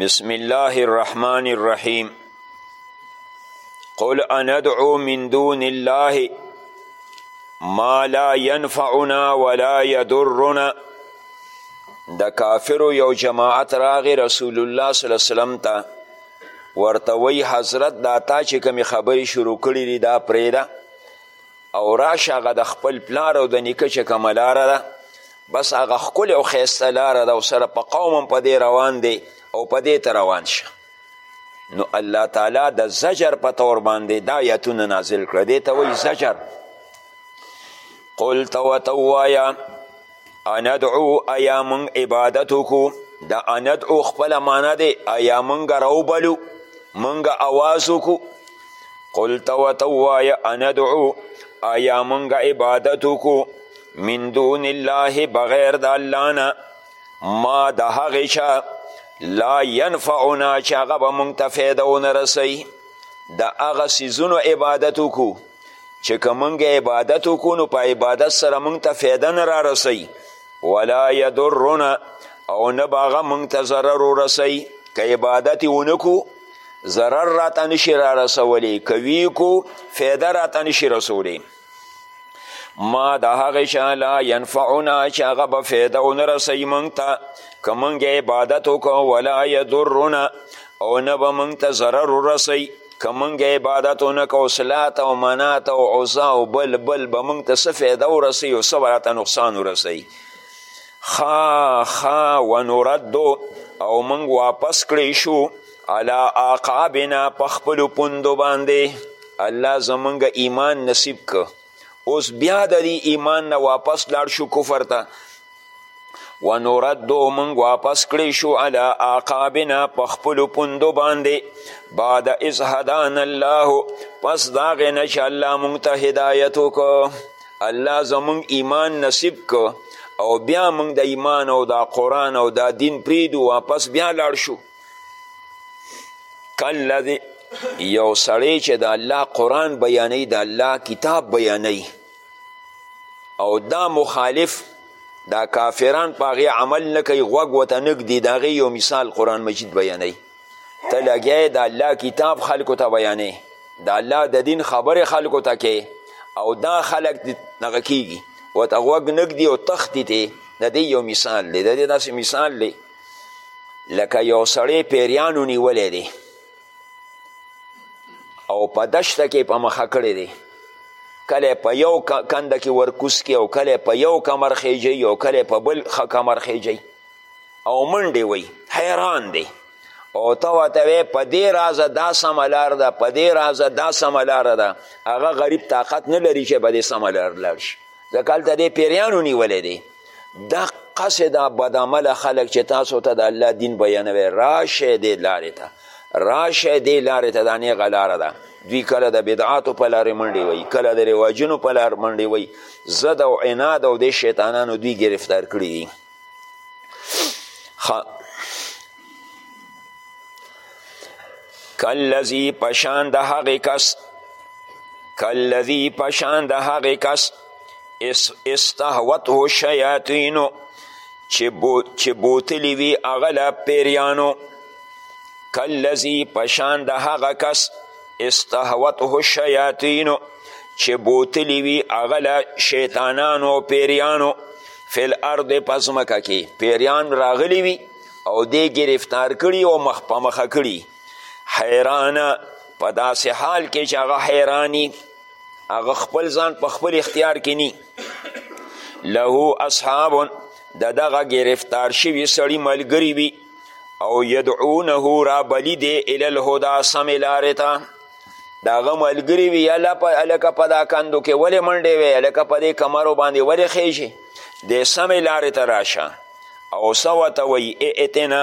بسم الله الرحمن الرحيم قل أندعو من دون الله ما لا ينفعنا ولا يضرنا د کافرو یو جماعت راغی رسول الله صلی الله علیه وسلم ته ورته وی حضرت دا تا چې کومې خبرې شروع کړي دي دا پرېږده او راشه هغه د خپل پلار او د نیکه چې کومه لاره ده بس هغه ښکلې او ښایسته لاره ده او سره په قوم هم په دې روان دی او په دې ته روان شه نو الله تعالی د زجر په طور باندې دا آیتونه نازل کړه دې ته وایي زجر قل ته ورته ووایه اندعو ایا موږ عبادت وکړو د اندعو خپله معنا دی ایا موږ راوبلو موږ اواز وکړو قل ته ورته ووایه اندعو آیا مونږ عبادت وکړو من دون الله بغیر د الله نه ما د هغې چا لا ینفعنا چې هغه به مونږ ته فایده ونه رسوي د هغه څیزونو عبادت وکړو چې که مونږ عبادت وکړو نو په عبادت سره مونږ ته فایده نه رارسوي ولا یدرنا او نه به هغه مونږ ته ضرر ورسوي که عبادت یې ونه کړو ضرر راته نشي را رسولی که وی کو فایده راته نشي رسولی ما د هغې چا لا ینفعنا چې هغه به فایده ونه رسوي موږ ته که موږ عبادت وکړو ولا یضرنا او نه به موږ ته ضرر ورسوي که موږ عبادت ونه کړو صلات او منات او عزا او بل بل به موږ ته څه فایده ورسوي او څه به راته نقصان ورسوي خا خا ونردو او موږ واپس کړی شو علا آقابنا په خپلو پوندو باندې الله زموږ ایمان نصیب که اوس بیا د دې ایمان نه واپس لاړ شو کفر ته ونردو موږ واپس کړی شو علا آقابنا په خپلو پوندو باندې بعد اذ هدان الله پس د هغې نه چې الله موږ ته هدایت وکړو الله زمونږ ایمان نصیب که او بیا مونږ د ایمان او دا قرآن او دا دین پریدو واپس بیا لاړ شو کله دی یو سړی چې د الله قرآن بیانوي د الله کتاب بیانوي او دا مخالف دا کافران په هغې عمل نه کوي غوږ ورته نږدي د هغې یو مثال قرآن مجید بیانوي ته لګیا د الله کتاب خلکو ته بیانې د الله د دین خبرې خلکو ته کې او دا خلک دغه کیږي ورته غوږ نږدي او تختی دی د دې یو مثال دی د دې داسې مثال دی لکه یو سړی پیریانو نیولی دی او په دشته کې په مخه کړی دی کله په یو کنده کې ورکوس کې او کله په یو کمر خیجی او کله په بل کمر خیجی او منډې وی حیران دی او ته ورته وایې په دې رازه دا سمه لار ده په دې رازه دا سمه لاره ده هغه غریب طاقت نه لري چې په دې سمه لار لاړ شي ځکه هلته دې پیریانو نیولی دی دقسې دا بدعمله خلک چې تاسو ته د الله دین بیانوي راشئ دې لارې ته راشه دی لارې ته دا نیغه لاره ده دوی کله د بدعاتو په لارې منډې وایي کله د رواجونو په لار منډې وایي زد او عناد او د شیطانانو دوی گرفتار کړي دي خ کلذی پشان د هغې کس کلذی پشان د هغې کس استهوته شیاطینو چې بوتلی وي هغه له پیریانو کلذی پشان د هغه کس استهوته الشیاطین چې بوتلی وي هغه له شیطانانو او پیریانو فی الارض په ځمکه کې پیریان راغلی وي او دی گرفتار کړي او مخ په مخه کړي حیرانه په داسې حال کې چې هغه حیرانی هغه خپل ځان په خپل اختیار کې نی له اصحاب د دغه گرفتار شوي سړي ملګري وي او یدعونه را بلی دی الی الهدا سمې لارې ته د هغه ملګري وي هلکه په دا کندو کې ولې منډې وی هلکه په دې کمرو باندې ولې خیژې د سمې لارې ته راشه او څه ورته وایي ائتنا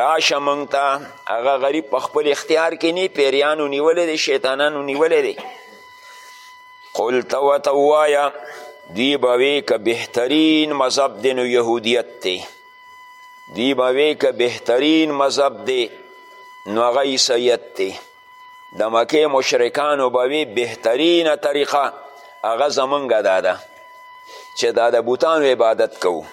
راشه موږ ته هغه غریب په خپل اختیار کې نی پیریانو نیولی دی شیطانانو نیولی دی قل ته ورته ووایه دوی به وی که بهترین مذهب دی نو یهودیت دی دی به وی که بهترین مذهب دی نو هغه عیسیت دی د مکې مشرکانو به وی بهترینه طریقه هغه زمونږ دا ده چې دا د بوتانو عبادت کوو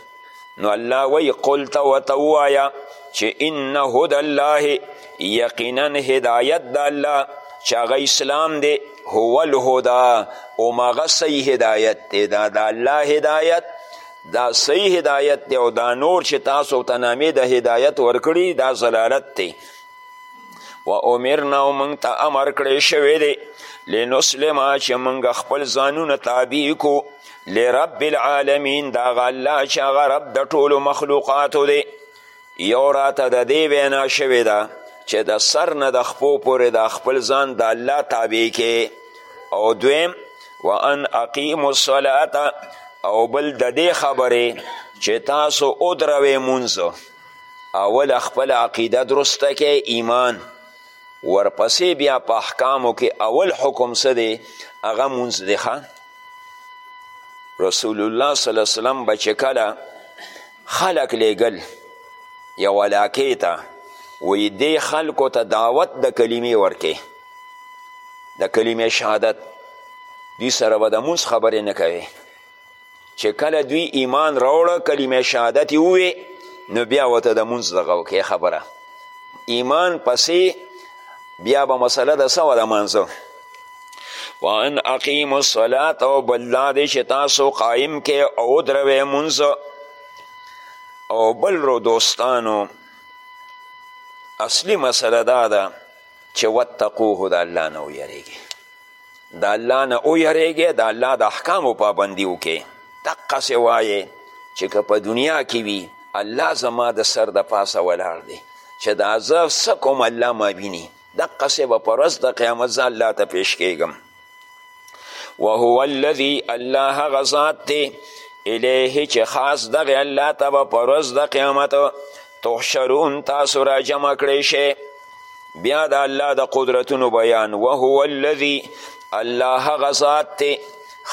نو الله وی قل ته ورته ووایه چې ان هد الله یقینا هدایت د الله چې هغه اسلام دی هو الهدا هماغه صحیح هدایت دی دا د الله هدایت دا صحیح هدایت دی او دا نور چې تاسو ته نامې د هدایت ورکړي دا ضلالت دی و امرنا او موږ ته امر کړی شوی دی لنسلم چې موږ خپل ځانونه تابع کو لرب العالمین د هغه الله چې هغه رب د ټولو مخلوقاتو دی یو راته د دې وینا شوې ده چې د سر نه د خپو پورې دا خپل ځان د الله تابع کې او دویم وان اقیم الصلات او بل د دې خبرې چې تاسو ودروې مونځ اول خپل عقیده درسته کې ایمان ورپسې بیا په احکامو کې اول حکم څه دی هغه مونځ دی رسول الله صلی الله علیه وسلم به چې کله خلک لیږل یو علاقې ته وی دې خلکو ته دعوت د کلمې ورکې د کلمې شهادت دوی سره به د مونځ خبرې نه کوي چې کله دوی ایمان راوړه کلمې شهادت یې ووې نو بیا ورته د مونځ دغه وکې خبره ایمان پسې بیا به مسله د څه وه د مانځه وان اقیم الصلات او بل دا دی چې تاسو قایم کې او دروی مونځ او بل رو دوستانو اصلی مسله دا ده چې وتقوه د الله نه ویریږي د الله نه ویریږي د الله د احکامو پابندي وکړي دقسې وایې چې که په دنیا کې وي الله زما د سر د پاسه ولاړ دی چې دا زه څه کوم الله ما ویني دقسې به په ورځ د قیامت زه الله ته پیش کیږم وهو الذي الله هغه ذات دی الیه چې خاص دغه الله ته به په ورځ د قیامت تحشرون تاسو را جمع کړی شئ بیا د الله د قدرتونو بیان وهو الذي الله هغه ذات دی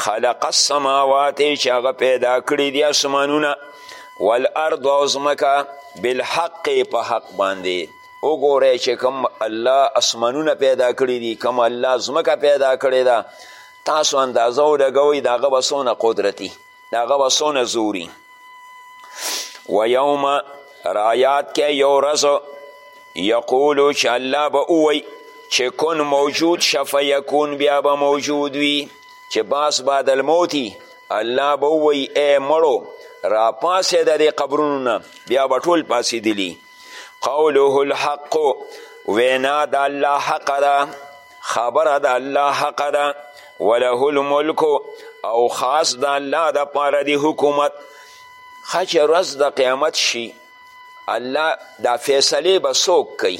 خلق السماوات چې هغه پیدا کړي دي اسمانونه والارض او ځمکه بالحق په حق باندې وګورئ چې کوم الله اسمانونه پیدا کړي دي کوم الله ځمکه پیدا کړې ده تاسو اندازه ولګوئ د هغه به څونه قدرتي د هغه به څونه زوري و یوم رایات کې یو ورځ یقولو چې الله به ووایي چې کن موجود شفه یکون بیا به موجود وي چې باس بعد الموتی الله به ووایي ای مړو راپاسېده دې قبرونو نه بیا به ټول پاسېدلي قوله الحق وینا د الله حق ده خبره د الله حق ده وله الملک او خاص د الله د پاره دی حکومت ښه چې ورځ د قیامت شي الله دا فیصلې به څوک کوي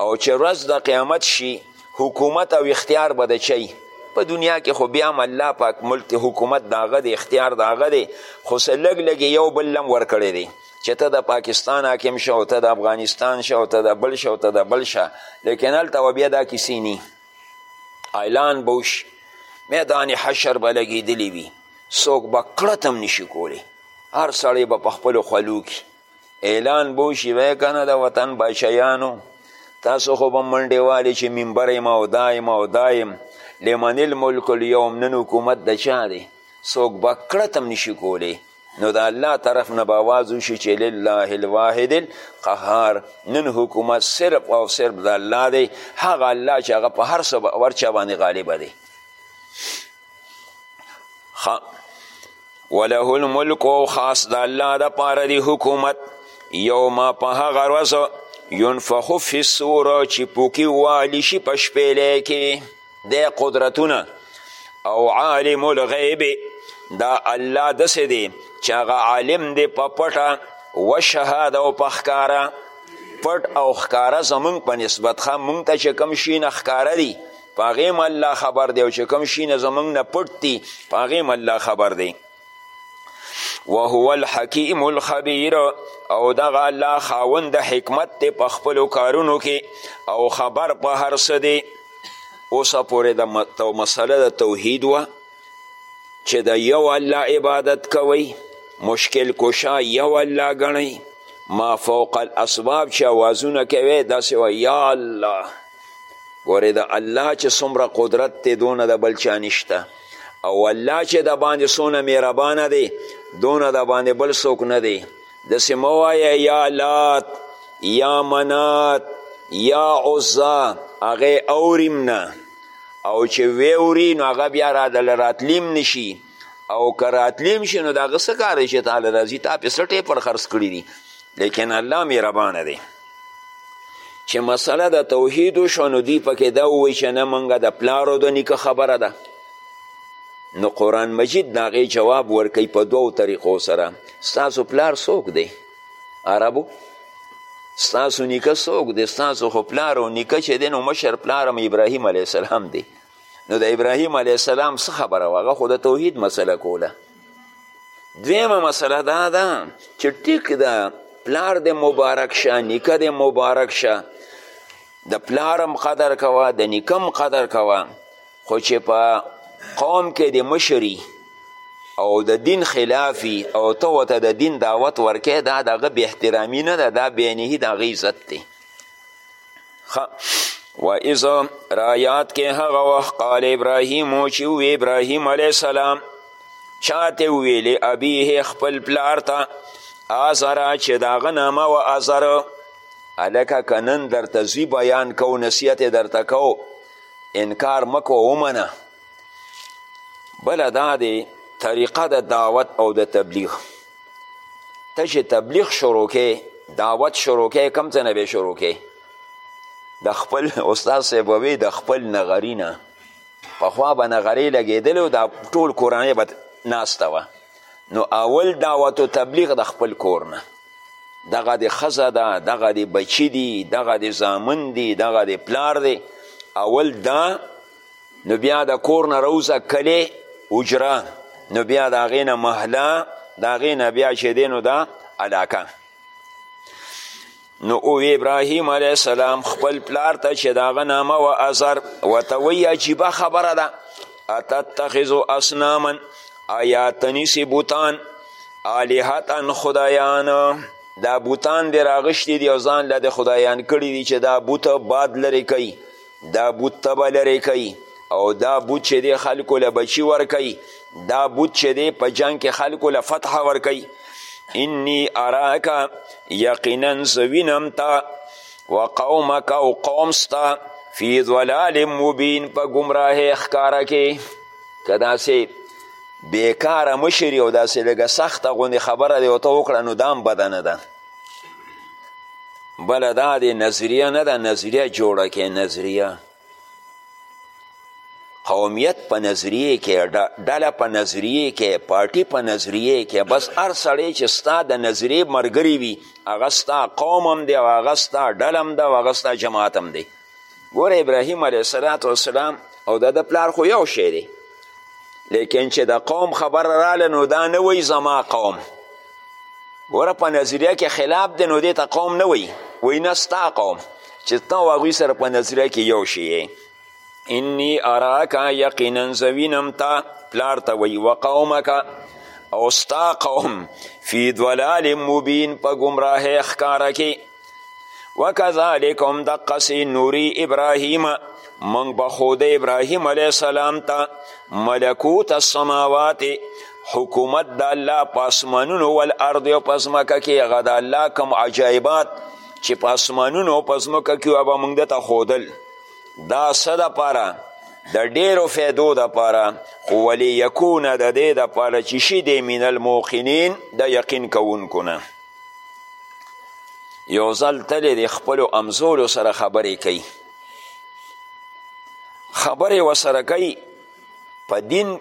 او چې ورځ د قیامت شي حکومت او اختیار به د چی په دنیا کې خو بیا هم الله پاک ملک حکومت د هغه دی اختیار د هغه دی خو څه لږ لږ یو بل لم ورکړی دی چې ته د پاکستان حاکم شه او ته د افغانستان شه او ته د بل شه او ته د بل شه لیکن هلته به بیا دا کیسې نی اعلان به وشي میدان حشر به لګېدلی وي څوک به کړت هم نشي کولی هر سړی به په خپلو خولو کې اعلان به وشي وی که نه د وطن بچیانو تاسو خو به منډې والې چې منبر یم او دا یم او دا یم لمن الملک الیوم نن حکومت د چا دی څوک به کړت هم نشي کولی نو د الله طرف نه به آواز وشي چې لله الواحد القهار نن حکومت صرف او صرف د الله دی هغه الله چې هغه په هر څه باور چا باندې غالبه دی وله الملک او خاص د الله د پاره دی حکومت یوما په هغه ورځ ينفخ فی الصور چې پوکی والی شي په شپېلې کې دی قدرتونه او عالم الغیب دا الله دسې دی چې هغه عالم دی په پټه و شهاده او په ښکاره پټ او ښکاره زمونږ په نسبت ښه مونږ ته چې کوم شي نه ښکاره دي په هغې هم الله خبر دی او چې کوم شي نه زمونږ نه پټ دي په هغې هم الله خبر دی وهو الحکیم الخبیر او دغه الله خاوند د حکمت دی په خپلو کارونو کې او خبر په هر څه دی اوسه پورې د مسله د توحید وه چې د یو الله عبادت کوئ مشکل کشا یو الله ګڼئ ما فوق الاسباب چې اوازونه کوي داسې وایي یا الله ګورې د الله چې څومره قدرت دی دونه د بل چا نشته او الله چې د باندې څونه مهربانه دی دونه د باندې بل څوک نه دی داسې مه وایه یا لات یا منات یا عزا هغه اوریم نه او چې وی اوري نو هغه بیا را دل راتلیم نشي او که راتلی هم شي نو د هغه څه کار دی چې تاله راځي تا پې څه ټیپر خرڅ کړي دي لیکن الله مهربانه دی چې مسله د توحید وشوه نو دوی پکې دا ووایي چې نه موږ د پلارو د نیکه خبره ده نو قرآن مجید د هغې جواب ورکوي په دوو طریقو سره ستاسو پلار څوک دی عربو ستاسو نیکه څوک دی ستاسو خو پلار او نیکه چې دی نو مشر پلار هم ابراهیم علیه السلام دی نو د ابراهیم علیه السلام څه خبره وه هغه خو د توحید مسله کوله دویمه مسله دا ده چې ټیک ده پلار د مبارک شه نیکه د مبارک شه د پلارم قدر کوه د نیکم قدر کوه خو چې په قوم کې د مشري او د دین خلافي او ته ورته د دین دعوت ورکې دا د هغه بې احترامي نه ده دا بېنهي د هغه عزت دی و از رایات کې هغه وخت قال ابراهیم و چې وی ابراهیم علیه السلام چاته ویلې ابیه خپل پلار ته آزره چې د هغه نامه و آزره هلکه که نن درته زی بیان کو نصیحت درته کو انکار مکو ومنه بله دا دی طریقه د دعوت او د تبلیغ ته چې تبلیغ شروع کې دعوت شروع کې کم څه نه به شروع کې د خپل استاد صاحب ووی د خپل نغری نه پخوا به نغری لګېدل او دا ټول کورنۍ به ناسته وه نو اول دعوت و تبلیغ د خپل کور نه دغه د ښځه ده دغه د بچي دي دغه د زامن دي دغه د پلار دی اول دا نو بیا د کور نه راوځه کلې اجره نو بیا د هغې نه محله د هغې نه بیا چې دی نو دا علاقه نو او ابراهیم علیه السلام خپل پلار ته چې د هغه نامه و اثر ورته وایي عجیبه خبره ده اتتخذ اصناما آیا تنیسی بوتان آلهتن خدایان دا بوتان دی راغشتی دی او ځان له د خدایان کړی دی چې دا بوت باد لرې کوي دا بوت تبه لرې کوي او دا بوت چې دی خلکو له بچي ورکوي دا بوت چې دی په جنګ کې خلکو له فتح ورکوي انی اراکا یقینا زه وینم تا و قومک او قوم ستا فی ضلال مبین په ګمراهۍ ښکاره کې که داسې بیکاره مشري او داسې لږه سخته غوندې خبره دی ورته وکړه نو دا هم بده نه ده بله دا دی نظریه نه ده نظریه جوړه کې نظریه قومیت په نظریه کې ډله په نظریه کې پارټي په نظریه کې بس هر سړی چې ستا د نظریې مرګري وي هغه ستا قوم هم دی او هغه ستا ډله هم ده او هغه ستا جماعت هم دی ګوره ابراهیم علیه السلام وسلام او د د پلار خو یو شی دی لیکن چې د قوم خبره راله نو دا نه وی زما قوم ګوره په نظریه کې خلاف دی نو دې ته قوم نه وی وی نه ستا قوم چې ته او هغوی سره په نظریه کې یو شی انی اراکا یقینا زوینم تا پلار ته وی و قومکا او ستا قوم فی دولال مبین په ګمراه ښکاره کې وکذالک هم دقسې نوري ابراهیم موږ به ښود ابراهیم علیه السلام ته ملکوت السماوات حکومت د الله په اسمانونو والارض او په ځمکه کې هغه د الله کوم عجایبات چې په اسمانونو او په ځمکه کې وه به موږ ده ته ښودل دا څه دپاره د ډیرو فیدو د پاره خو ولی یکونه د دې د پاره چې شي دی من الموقنین د یقین کوونکو نه یو ځل تللی دی خپلو امزولو سره خبرې کوي خبرې ورسره کوي په دین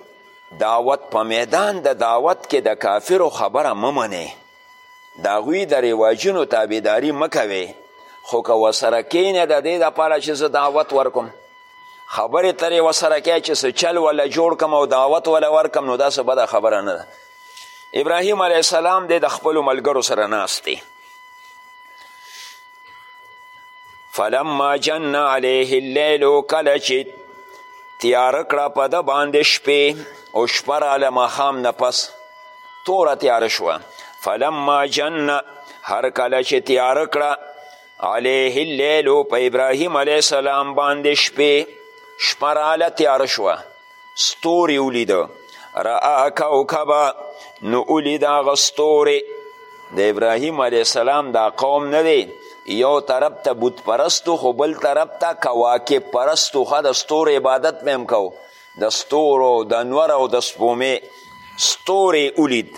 دعوت په میدان د دعوت کې د کافرو خبره مه منې د هغوی د رواجونو تابعداري مه کوې خو که ورسره کینې د دې دپاره چې زه دعوت ورکم خبرې ترې ورسره کوې چې څه چل وله جوړ کم او دعوت وله ورکم نو داسې بده خبره نه ده ابراهیم علیه السلام دی د خپلو ملګرو سره ناست دی فلما جن علیه اللیل کله چې تیاره کړه په ده باندې شپې او شپه راله ماښام نه پس توره تیاره شوه فلما جن هر کله چې تیاره کړه علیه اللیل په ابراهیم علیه السلام باندې شپې شپه راله تیاره شوه ستوري ولیده رأى کوکبا نو ولید هغه ستوري د ابراهیم علیه السلام دا قوم نه دی یو طرف ته بت پرستو خو بل طرف ته کواکب پرستو ښه د ستورو عبادت به هم کو د ستورو د انور او د سپومې ستوري ولید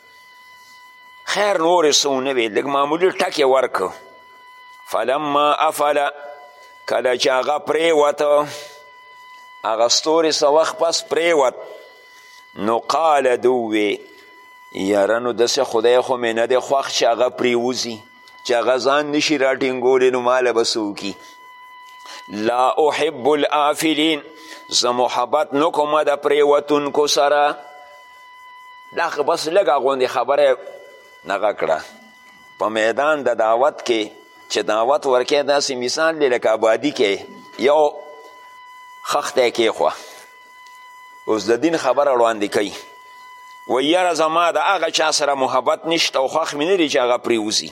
خیر نور یې څه ونه ویل لږ معمولي ټک یې ورکړ فلما افله کله چې هغه پرېوته هغه ستوري څه وخت پس پرېوت نو قال دو وی یاره نو داسې خدای خو مې نه دی خوښ چې هغه پرېوځي چې هغه ځان نشي راټینګولی نو ماله به څه لا احب الافلین زه محبت نه کوم د پرېوتونکو سره دا بس لږه غوندې خبره نغه کړه په میدان د دعوت کې چې دعوت ورکې داسې مثال دی لکه آبادي کې یو خخته کېښوه اوس د دین خبره وړاندې کوي و یاره زما د هغه چا سره محبت نشته او خوښ مې نه دی چې هغه پرېوځي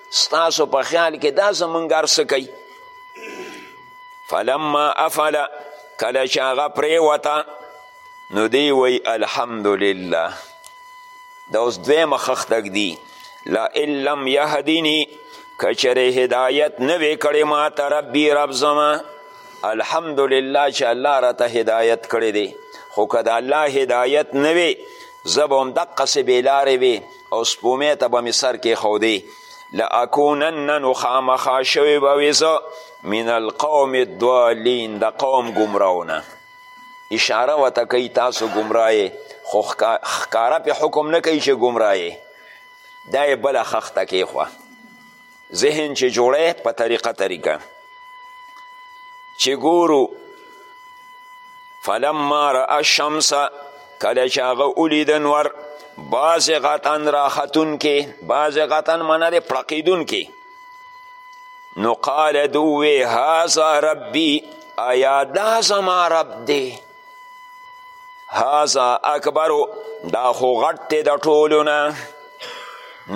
ستاسو په خیال کې دا زمونږ هر څه کوي فلما افل کله چې هغه پرېوته نو دی وی الحمدلله دا اوس دویمه خښته ږدي لئن لم یهدیني که چېرې هدایت نه وی کړی ما ته ربي رب زما الحمدلله چې الله راته هدایت کړی دی خو که د الله هدایت نه وی زه به همدقسې بېلارې وی او سپومې ته به مې سر کېښودی لاکونن نو خامخا شوی به وې زه من القوم الضالین د قوم ګمراونه اشاره ورته کوي تاسو ګمراه خو ښکاره پې حکم نه کوي چې ګمراه دا یې بله خښته کېښوه ذهن چې جوړی په طریقه طریقه چې ګورو فلما را الشمس کله چې هغه ولید نور بازغتن راختون کې بازغتن منه د پړقیدون کې نو قال دوی هذا ربی آیا دا زما رب دی هازا اکبرو دا خو غټ دی د ټولو نه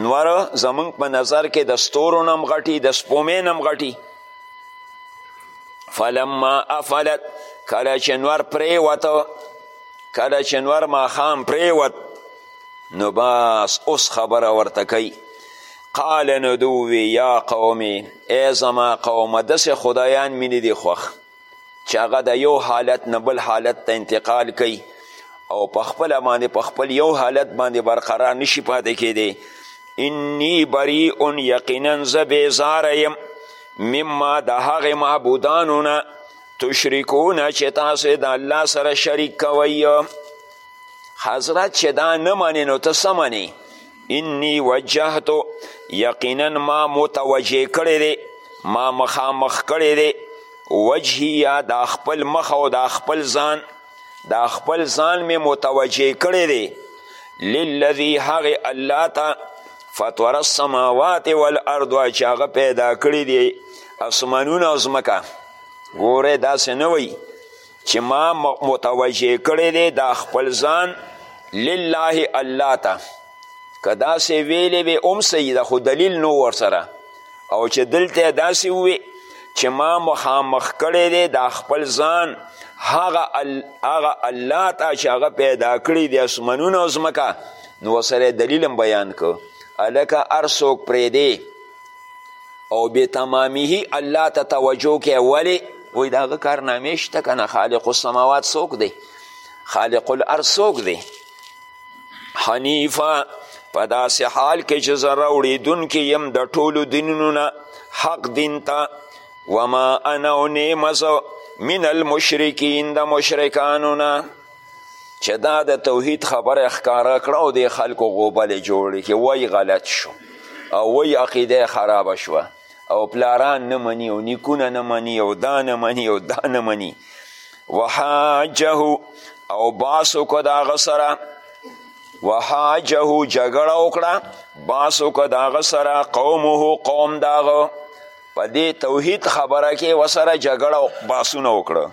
نور زمونږ په نظر کې د ستورو نم غټي د سپومې نم غټي فلما افلت کله چې نور پرېوته کله چې نور ماښام پرېوت نو بس اوس خبره ورته کوي قال نو دوی یا قومې ای زما قومه داسې خدایان مې نه دي خوښ چې هغه د یو حالت نه بل حالت ته انتقال کوي او په خپل باندې په خپل یو حالت باندې برقرار نشي پاتې کېدی انی بریء یقینا زه بیزاره یم مما د هغې معبودانو نه تشرکونه چې تاسو د الله سره شریک کوئ حضرت چې دا نه منې نو ته څه منې انی وجهت یقینا ما متوجه کړی دی ما مخامخ کړی دی وجهی یا دا خپل مخ او دا خپل ځان دا خپل ځان می متوجه کړی دی للذی هغې الله ته فطور السماوات والارض چې هغه پیدا کړی دی اسمانونه او ځمکه ګوره داسې نه وایي چې ما متوجه کړی دی دا خپل ځان لله الله ته که داسې ویلې وې هم صحیح ده خو دلیل نو ورسره او چې دلته یې داسې ووې چې ما مخامخ کړی دی دا خپل ځان هغه هغه الله ته چې هغه پیدا کړی دی اسمنونه او ځمکه نو ورسره دلیل هم بیان کړو هلکه هر څوک پرېږدې او بتمامیه الله ته توجه کوي ولې وایي د هغه کارنامې شته که نه خالق السماوات څوک دی خالق الارض څوک دی حنیفه په داسې حال کې چې زه راوړېدونکی یم د ټولو دینونو نه حق دین ته وما انا و نیمه زه من المشرکین د مشرکانو نه چې دا د توحید خبره ښکاره کړه او د خلکو غوبلې جوړې کې وای غلط شو او وای عقیده خرابه شوه او پلاران نه مني او نیکونه نه مني او دا نه مني او دا نه مني وحاجه او باس وکړه د هغه سره وحاجه جګړه وکړه باس وکړه د هغه سره قومه قوم د هغه په دې توحید خبره کې وسره جګړه باسونه وکړه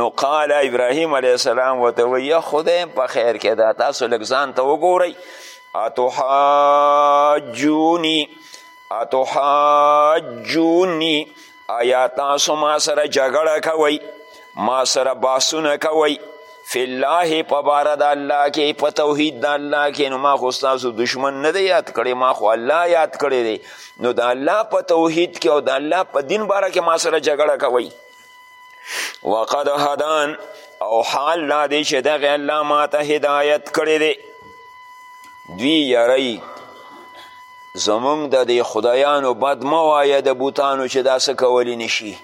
نو قال ابراهیم علیه السلام ورته وایي یا خدای په خیر کې ده تاسو لږ ځان ته وګورئ اتحاجوني اتحاجوني آیا تاسو ما سره جګړه کوئ ما سره باسونه کوئ فی الله په باره د الله کې په توحید د الله کې نو ما خو ستاسو دشمن نه دی یاد کړی ما خو الله یاد کړی دی نو د الله په توحید کې او د الله په دین باره کې ما سره جګړه کوئ وقد هدان او حال دا دی چې دغه الله ما ته هدایت کړی دی دوی یری زمونږ د دې خدایانو بد مه وایه د بوتانو چې دا څه کولی نشي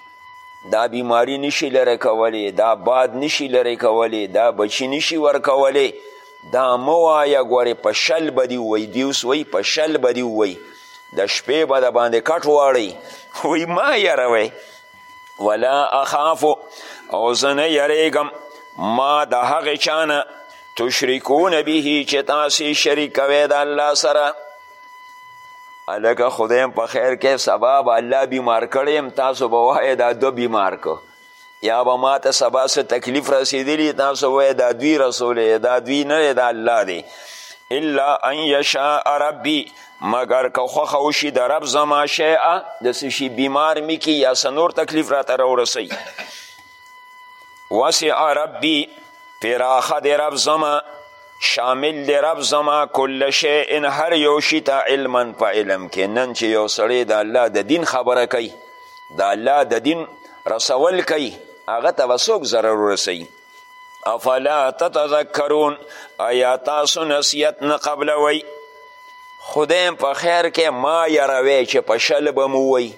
دا بیماری نشي لرې کولی دا باد نشي لرې کولی دا بچی نشي ورکولی دا مه وایه ګورې په شل به دي ووایي دي اوس وایي په شل به دي ووایي د شپې به د باندې کټ واړئ وایي ما یروئ ولا اخاف او زه نه یریږم ما د هغې چا نه تشرکون به چې تاسې شریک کوئ د الله سره هلکه خدایم په خیر کې سبا به الله بیمار کړی یم تاسو به وایې دا دوه بیمار کو یا به ما ته سبا څه تکلیف رسېدلی تاسو وایې دا دوی رسولی دا دوی نه دا الله دی الا ان یشاء ربی مګر که خوښه وشي د رب زما شیعه د څه شي بیمار مي کي یا څه نور تکلیف راته راورسوي وسع ربي پراخه د رب زما شامل دی رب زما کل شی ان هر یو شي ته علما په علم کې نن چې یو سړی د الله د دین خبره کوي د الله د دین رسول کوي هغه ته به څوک ضرر ورسوي افلا تتذکرون ایا تاسو نصیحت نه قبلوئ خدای په خیر کې ما یروی چې په شل به مو وی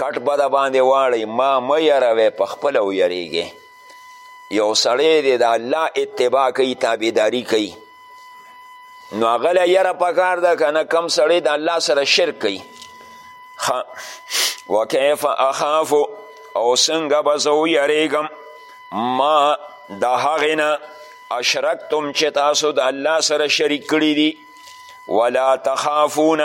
کټ به د باندې واړی ما مه یروی په خپله ویریږې یو سړی دی د الله اتباع کوي تابعداري کوي نو هغه له یره پکار ده که نه کم سړی د الله سره شرک کوي وکیف اخافو او څنګه به زه ویریږم ما د هغې نه اشرکتم چې تاسو د الله سره شریک کړي دي ولا تخافون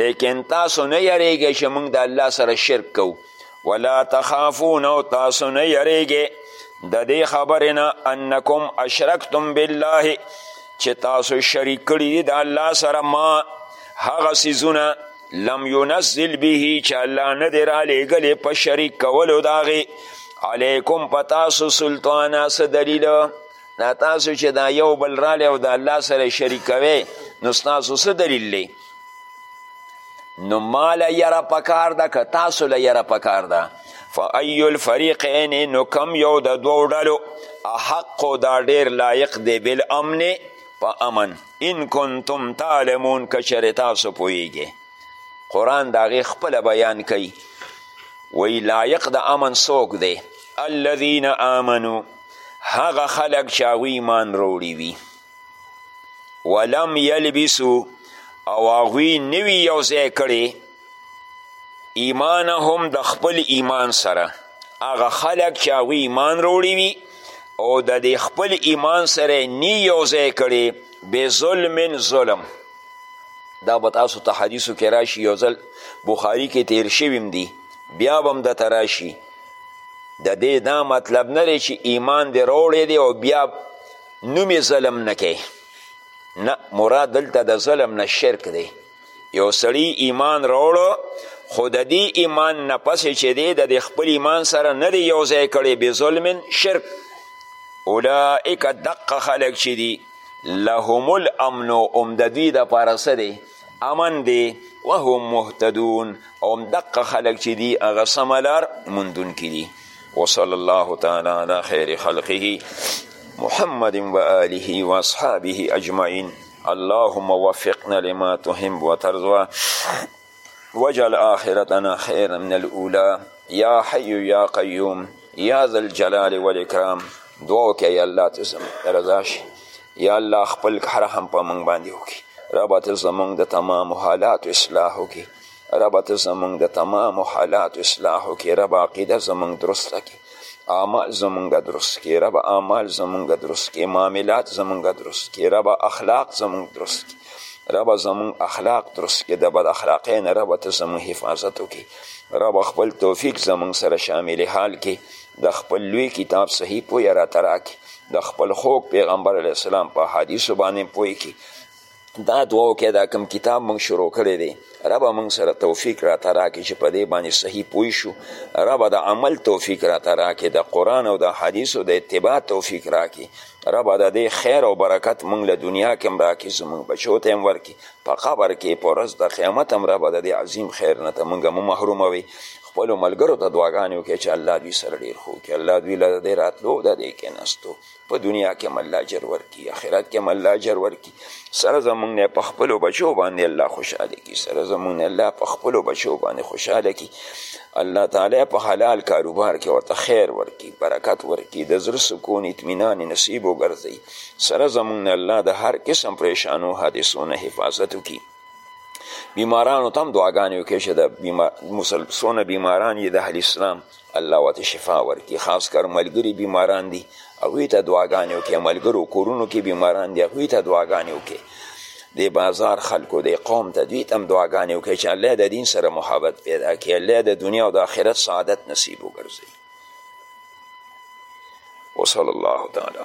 لیکن تاسو نه یریږئ چې موږ د الله سره شرک کوو ولا تخافون او تاسو نه یریږئ د دې خبرې نه انکم اشرکتم بالله چې تاسو شریک کړي دي د الله سره ما هغه څیزونه لم ينزل به چې الله نه دی رالیږلی په شریک کولو د هغې علیکم په تاسو سلطانه څه دلیل دا تاسو چې دا یو بل رالی او د الله سره شریک کوئ نو ستاسو څه دلیل دی نو ما له یره پکار ده که تاسو له یره پکار ده فای الفریقین نو کم یو د دوو ډلو احق دا ډیر لایق دی بالامن په امن ان کنتم تعلمون که چېرې تاسو پوهیږئ قرآن د هغې خپله بیان کوي وی لایق د امن څوک دی الذین آمنو هغه خلق چې هغوی ایمان روړي وي ولم یلبسو او هغوی نوي یو ځای کړي ایمانهم د خپل ایمان سره هغه خلق چې هغوی ایمان روړی وي او د دې خپل ایمان سره نی یو ځای کړي بظلم ظلم دا به تاسو ته حدیثو کې راشي یو ځل بخاري کې تیر شویم دی بیا به هم درته راشي د دې دا مطلب نه دی چې ایمان دې روړی دی او بیا نومې ظلم نه کوي نه مراد دلته د ظلم نه شرک دی یو سړی ایمان راوړو خو د دې ایمان نه پسې چې دی د دې خپل ایمان سره نه دی یو ځای کړی بظلم شرک اولئک دقه خلک چې دي لهم الامن هم د دوی دپاره څه دی امن دی وهم مهتدون او هم دقه خلک چې دي هغه سمه لار موندونکي دي وصلی الله تعالی علی خیر خلقه محمد و آله و اصحابه اجمعین اللهم وفقنا لما تحب وترضى وجل آخرتنا خيرا من الأولى يا حي يا قيوم يا ذا الجلال والإكرام دعا وکړه یا الله ته زموږ رضا شي یا الله خپل رحم په موږ باندې وکړي ربه ته زموږ د تمامو حالاتو اصلاح وکړي ربه ته زمونږ د تمامو حالاتو اصلاح وکړي ربه عقیده زمونږ درسته کړي اعمال زمونږ درست کړي ربه اعمال زمونږ درست کړي معاملات زمونږ درست کړي ربه اخلاق زمونږ درست کړي ربه زمونږ اخلاق درست کړي د بد اخلاقۍ نه ربه ته زمونږ حفاظت وکړي ربه خپل توفیق زمونږ سره شامل حال کړي د خپل لوی کتاب صحیح پوهه راته راکړي د خپل خوږ پیغمبر علیه السلام په حدیثو باندې پوه کړي دا دعا وکړئ دا کوم کتاب موږ شروع کړی دی ربه موږ سره توفیق راته راکړي چې په دې باندې صحیح پوه شو ربه د عمل توفیق راته راکړي د قرآن او د حدیثو د اتباع توفیق راکړي ربه د دې خیر او برکت موږ له دنیا کې هم راکړي زموږ بچو ته هم ورکړي په قبر کې په ورځ د قیامت هم ربه د دې عظیم خیر نه ته موږ مه محروموي خپلو ملګرو ته دعاګانې وکړي چې الله دوی سره ډېر ښه وکړي الله دوی له دې راتلو د دې کېناستو په دنیا کې هم الله اجر ورکړي اخرت کې هم الله اجر ورکړي سره زمونږ نه په خپلو بچو باندې الله خوشحاله کړي سره زمونږ نه الله په خپلو بچو باندې خوشحاله کړي الله تعالی په حلال کاروبار کې ورته خیر ورکړي برکت ورکړي د زړه سکون اطمینان نصیب وګرځي سره زمونږ نه الله د هر قسم پریشانو حادثو نه حفاظت وکړي بیمارانو ته هم دعاګانې وکړي چې د بیمار... مسلسونه بیماران یې د اهل اسلام الله ورته شفا ورکړي خاص کر ملګري بیماران دي هغوی ته دعاګانې وکړي ملګرو کورونو کې بیماران دي هغوی ته دعاګانې وکړي د بازار خلکو د قوم ته دوی ته هم دعاګانې وکړي چې الله د دین سره محبت پیدا کړي الله د دنیا او د آخرت سعادت نصیب وګرځي وصلی الله تعالی